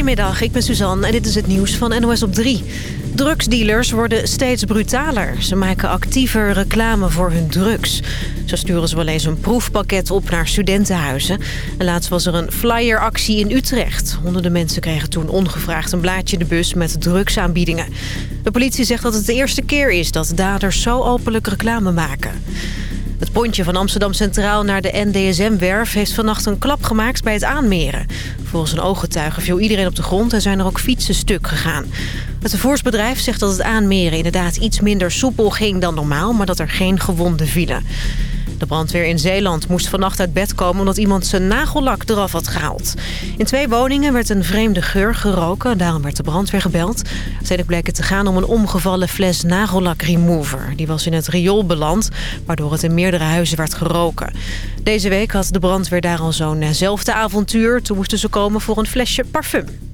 Goedemiddag, ik ben Suzanne en dit is het nieuws van NOS op 3. Drugsdealers worden steeds brutaler. Ze maken actiever reclame voor hun drugs. Zo sturen ze wel eens een proefpakket op naar studentenhuizen. En laatst was er een flyeractie in Utrecht. Honderden mensen kregen toen ongevraagd een blaadje de bus met drugsaanbiedingen. De politie zegt dat het de eerste keer is dat daders zo openlijk reclame maken. Het pontje van Amsterdam Centraal naar de NDSM-werf... heeft vannacht een klap gemaakt bij het aanmeren. Volgens een ooggetuige viel iedereen op de grond... en zijn er ook fietsen stuk gegaan. Het vervoersbedrijf zegt dat het aanmeren inderdaad iets minder soepel ging dan normaal... maar dat er geen gewonden vielen. De brandweer in Zeeland moest vannacht uit bed komen... omdat iemand zijn nagellak eraf had gehaald. In twee woningen werd een vreemde geur geroken. Daarom werd de brandweer gebeld. Uiteindelijk bleek het te gaan om een omgevallen fles nagellak remover. Die was in het riool beland, waardoor het in meerdere huizen werd geroken. Deze week had de brandweer daar al zo'nzelfde avontuur. Toen moesten ze komen voor een flesje parfum.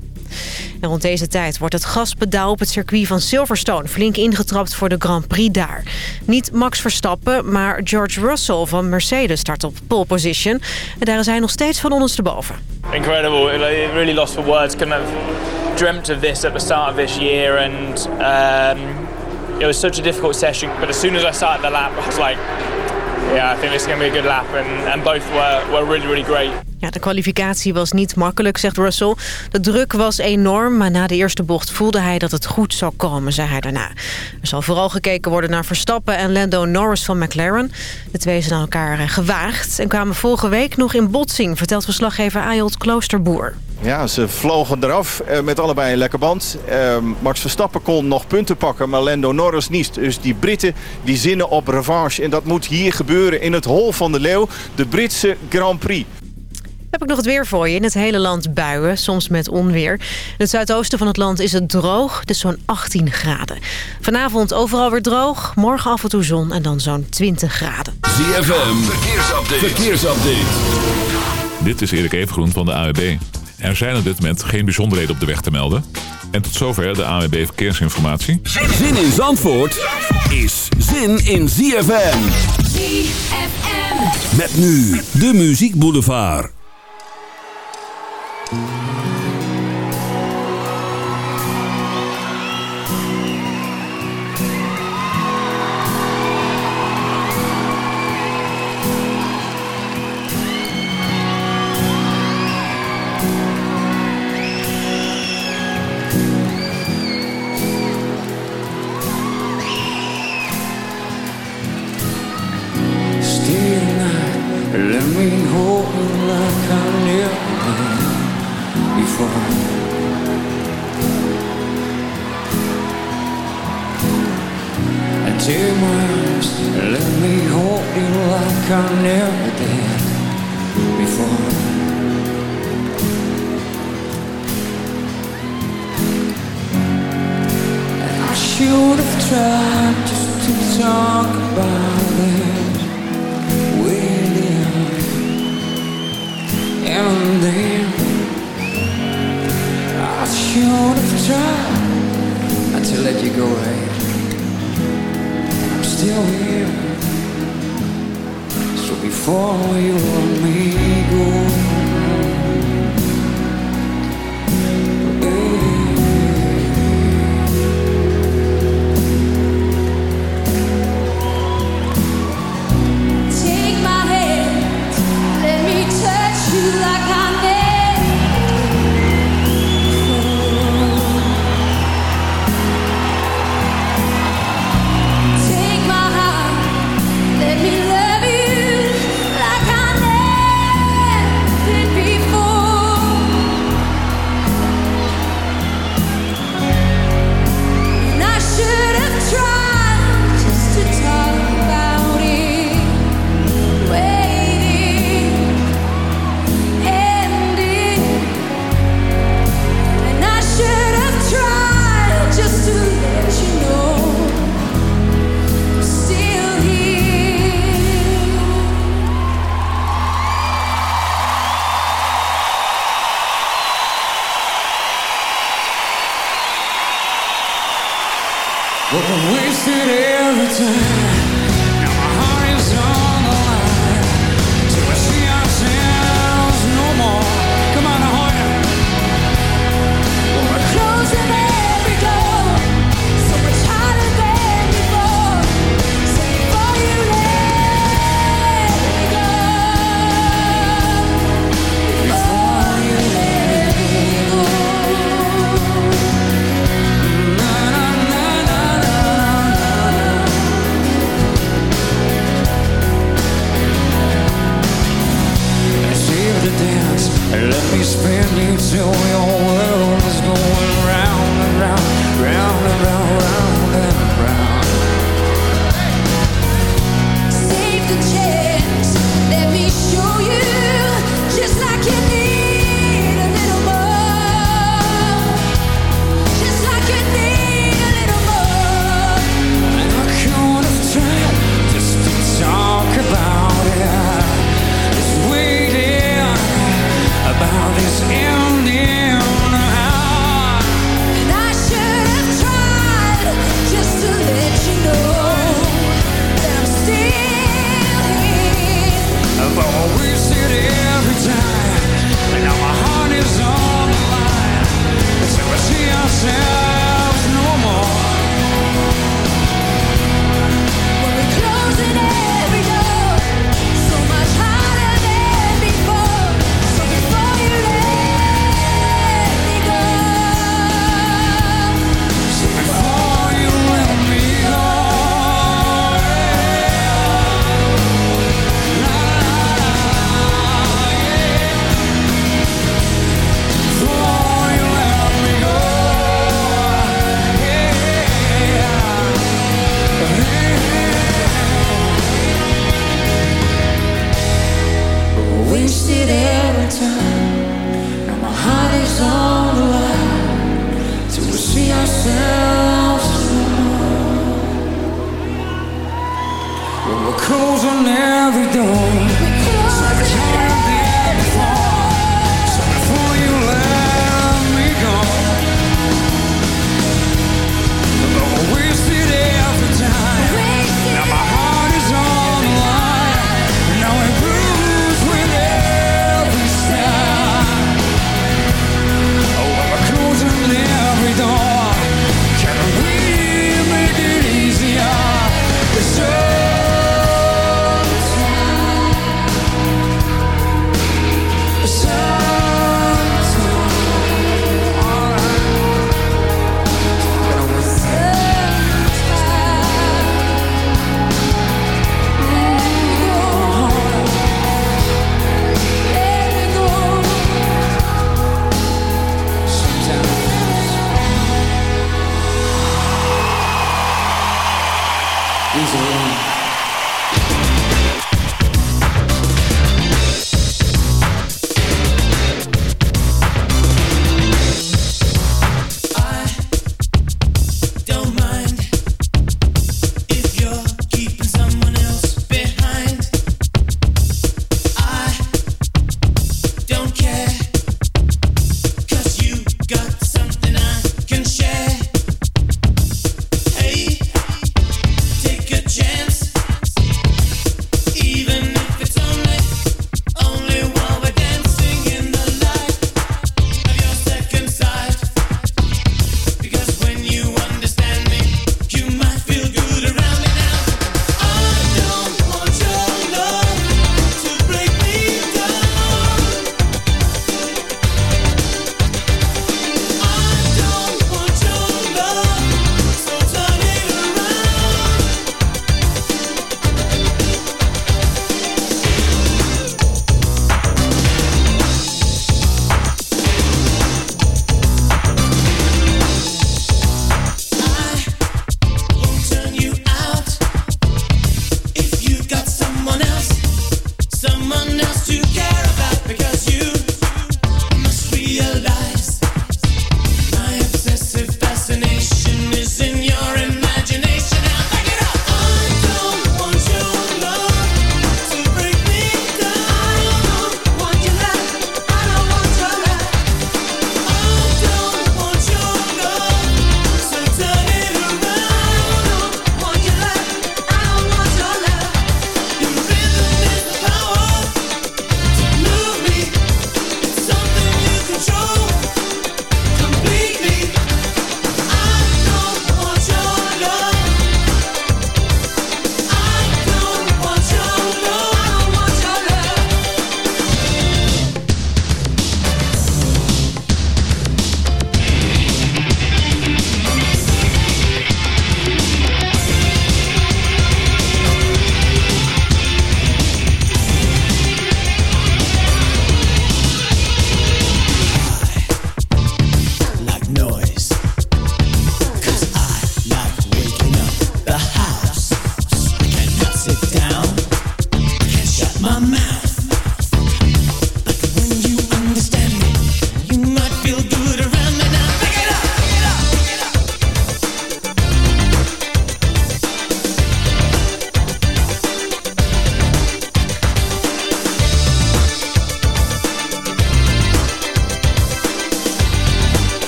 En rond deze tijd wordt het gaspedaal op het circuit van Silverstone flink ingetrapt voor de Grand Prix daar. Niet Max Verstappen, maar George Russell van Mercedes start op pole position. En daar is hij nog steeds van ondersteboven. Incredible, it really lost for words. Couldn't have dreamt of this at the start of this year and um, it was such a difficult session. But as soon as I started the lap, I was like, yeah, I think this is going to be a good lap. And, and both were, were really, really great. De kwalificatie was niet makkelijk, zegt Russell. De druk was enorm, maar na de eerste bocht voelde hij dat het goed zou komen, zei hij daarna. Er zal vooral gekeken worden naar Verstappen en Lando Norris van McLaren. De twee zijn aan elkaar eh, gewaagd en kwamen vorige week nog in botsing, vertelt verslaggever Ayot Kloosterboer. Ja, ze vlogen eraf eh, met allebei een lekker band. Uh, Max Verstappen kon nog punten pakken, maar Lando Norris niet. Dus die Britten die zinnen op revanche. En dat moet hier gebeuren in het Hol van de Leeuw, de Britse Grand Prix heb ik nog het weer voor je. In het hele land buien, soms met onweer. In het zuidoosten van het land is het droog, dus zo'n 18 graden. Vanavond overal weer droog, morgen af en toe zon en dan zo'n 20 graden. ZFM, verkeersupdate. verkeersupdate. Dit is Erik Evengroen van de AWB. Er zijn op dit moment geen bijzonderheden op de weg te melden. En tot zover de AWB Verkeersinformatie. Zin in Zandvoort is zin in ZFM. ZFM. Met nu de Muziek Boulevard. holding take my arms, let me hold you like I never did before. And I should have tried just to talk about tried not to let you go right. I'm still here. So before you let me go.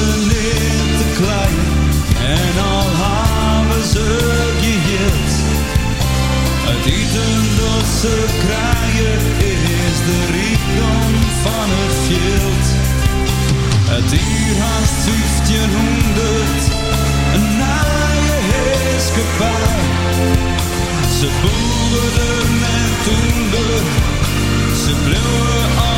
in en al hebben ze gehield. Het eten dat ze krijgen is de rijkdom van het veld. Het dier haast 1500, een naaie gepaard. Ze boeren en toender, ze bleven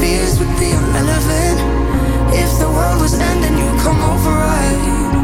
Fears would be irrelevant. If the world was ending, you come over, right?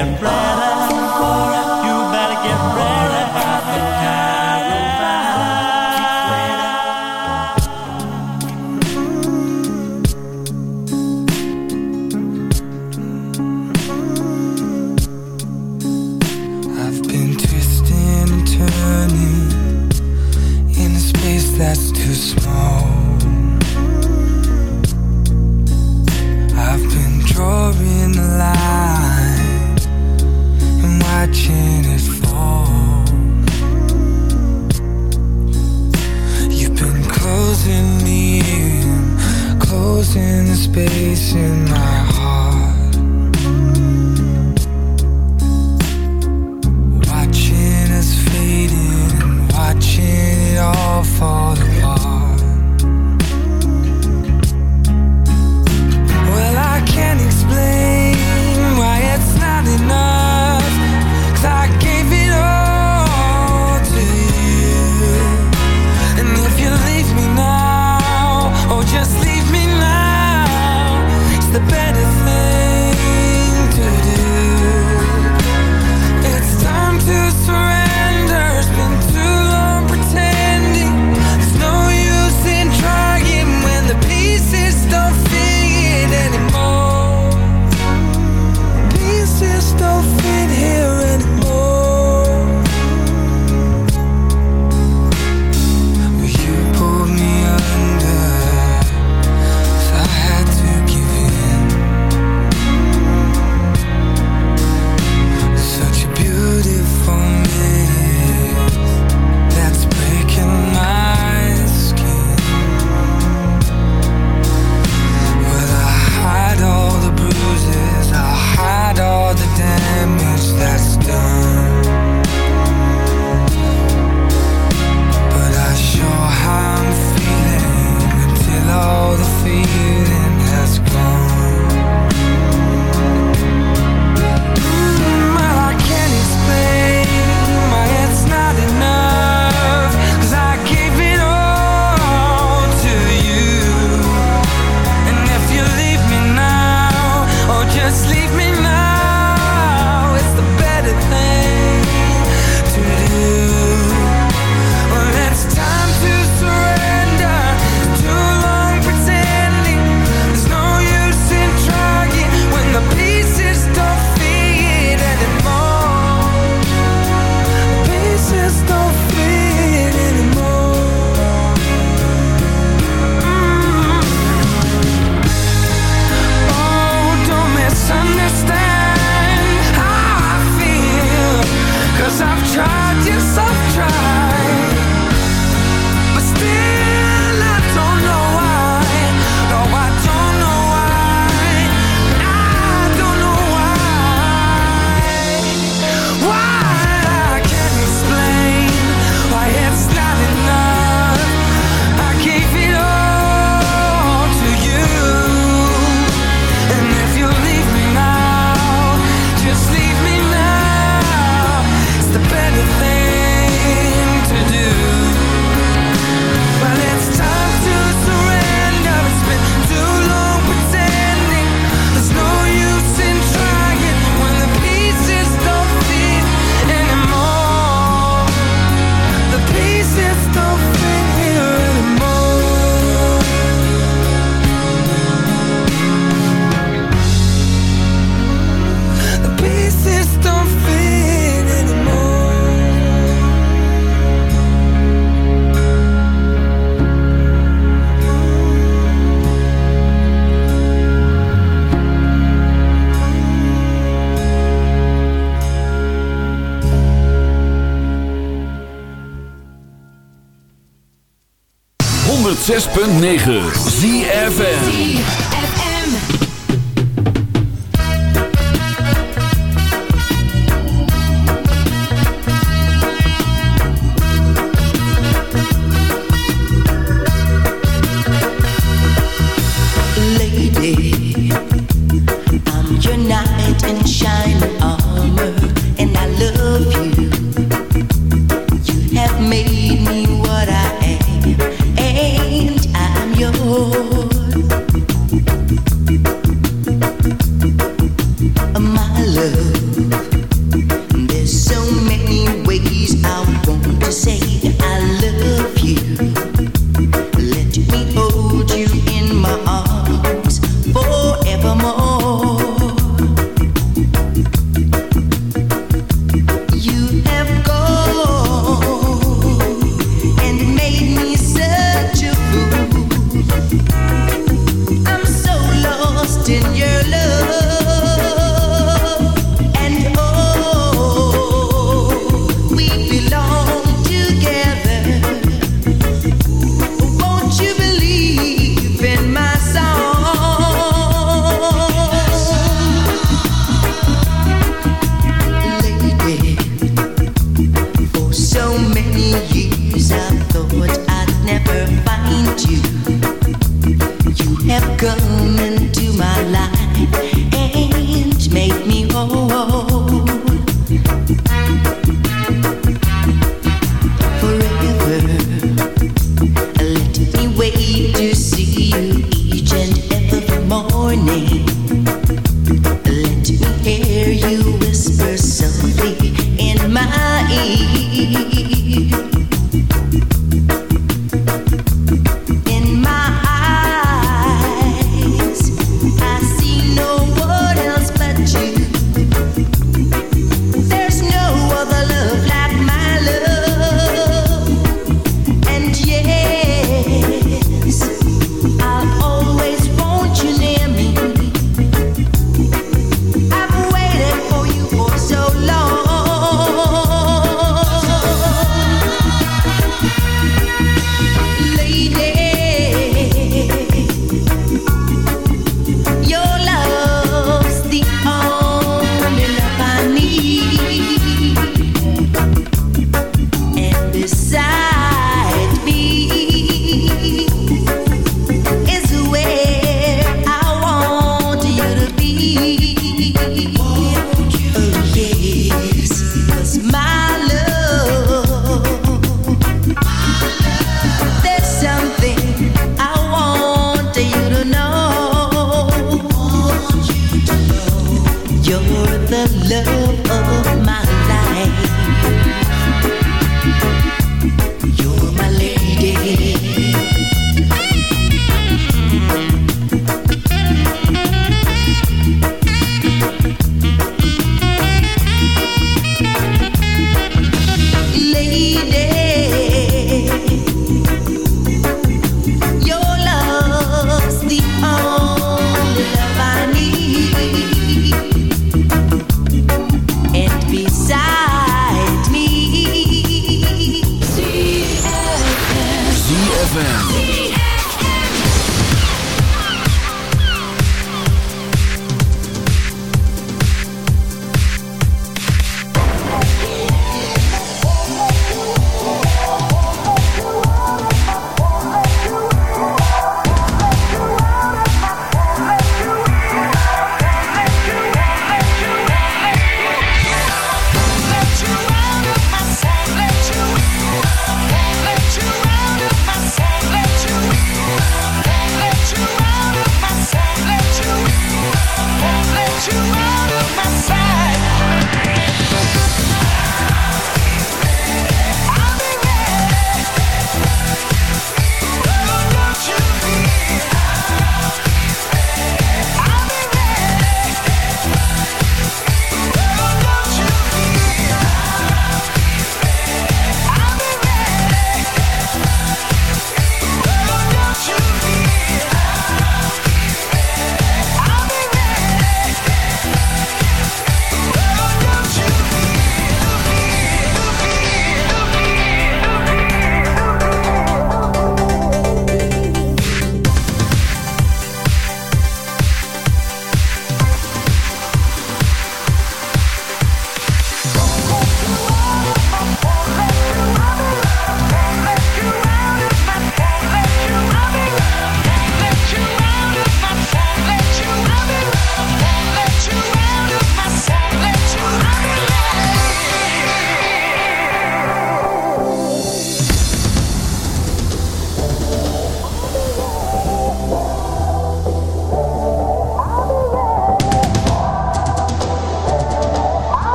and bright.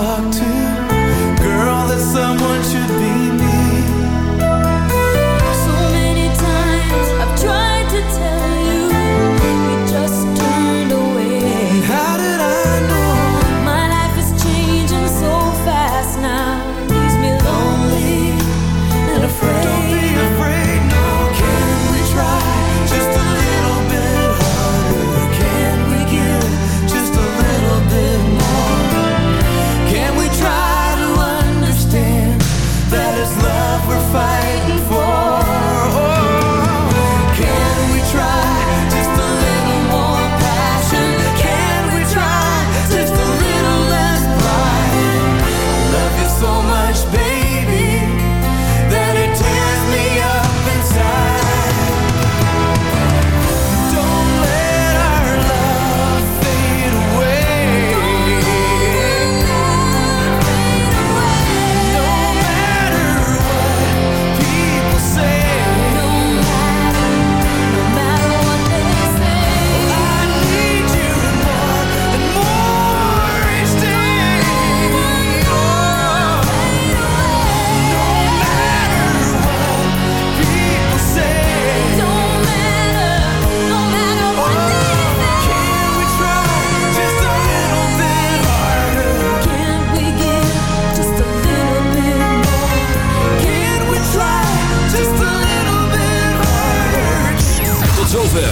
talk to